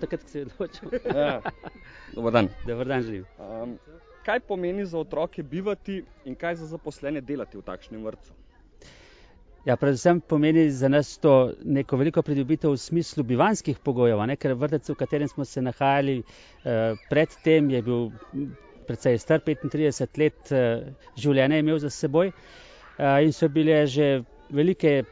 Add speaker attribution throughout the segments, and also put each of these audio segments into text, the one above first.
Speaker 1: takrat, ko se je odločil.
Speaker 2: Ja. Dober dan.
Speaker 1: Dober dan želim.
Speaker 2: Um, kaj pomeni za otroke bivati in kaj za zaposlene delati v takšnem vrtcu?
Speaker 1: Ja, predvsem pomeni za nas to neko veliko pridobitev v smislu bivanskih pogojev, ne? ker vrtec, v katerem smo se nahajali eh, predtem, je bil precej star, 35 let eh, življenja je imel za seboj eh, in so bile že velike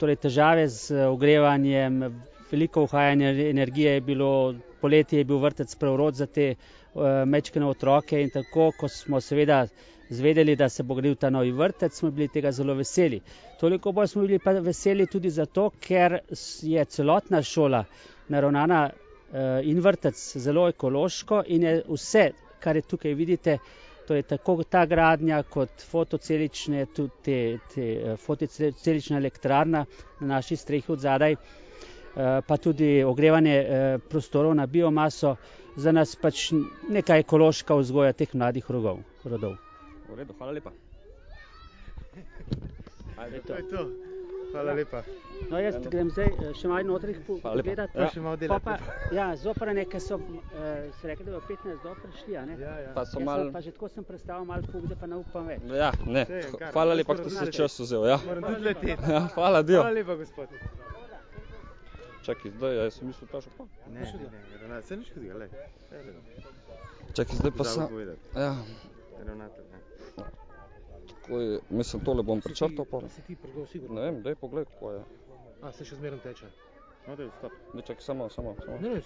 Speaker 1: torej, težave z ogrevanjem, veliko uhajanja energije je bilo, poletje je bil vrtec preurod za te uh, mečkene otroke in tako, ko smo seveda zvedeli, da se bo gradil ta novi vrtec, smo bili tega zelo veseli. Toliko bolj smo bili pa veseli tudi zato, ker je celotna šola naravnana uh, in vrtec zelo ekološko in je vse, kar je tukaj vidite, torej tako ta gradnja kot fotocelične, tudi te, te fotocelična elektrarna na naši strehi od zadaj, pa tudi ogrevanje prostorov na biomaso, za nas pač neka ekološka vzgoja teh mladih rogov, rodov.
Speaker 2: V redu, hvala lepa.
Speaker 3: Ajde, to je to. Hvala lepa.
Speaker 1: No, jaz grem zdaj še malo notrih pogledat.
Speaker 3: Ja, še malo delati.
Speaker 1: Pa, ja, zoprne, ki so eh, se rekli, da bo 15 do prišli, a ne?
Speaker 3: Ja, ja.
Speaker 2: Pa so
Speaker 1: Jaz
Speaker 2: mal...
Speaker 1: pa že tako sem predstavil malo puk, da pa ne upam več.
Speaker 2: Ja, ne, hvala lepa, da si
Speaker 3: tudi
Speaker 2: čas vzel, ja.
Speaker 3: Moram tudi leteti.
Speaker 2: ja hvala, dio.
Speaker 3: Hvala lepa, gospod.
Speaker 2: Čakaj, zdaj, ja, jaz sem mislil, ta šopa.
Speaker 3: Ne, ne, ne, ravnatelj, se nič hudega, lej.
Speaker 2: Čakaj, zdaj pa sem... Ja,
Speaker 3: Ravnatelj, ne.
Speaker 2: tako je, mislim, tole bom prečrtal, pa...
Speaker 4: Pa si ti pregledal sigurno?
Speaker 2: Ne vem, daj pogled, kako je.
Speaker 4: A, se še zmeraj teče.
Speaker 3: No, daj, stop.
Speaker 2: Daj, čakaj, samo, samo, samo.
Speaker 4: Ne, ne,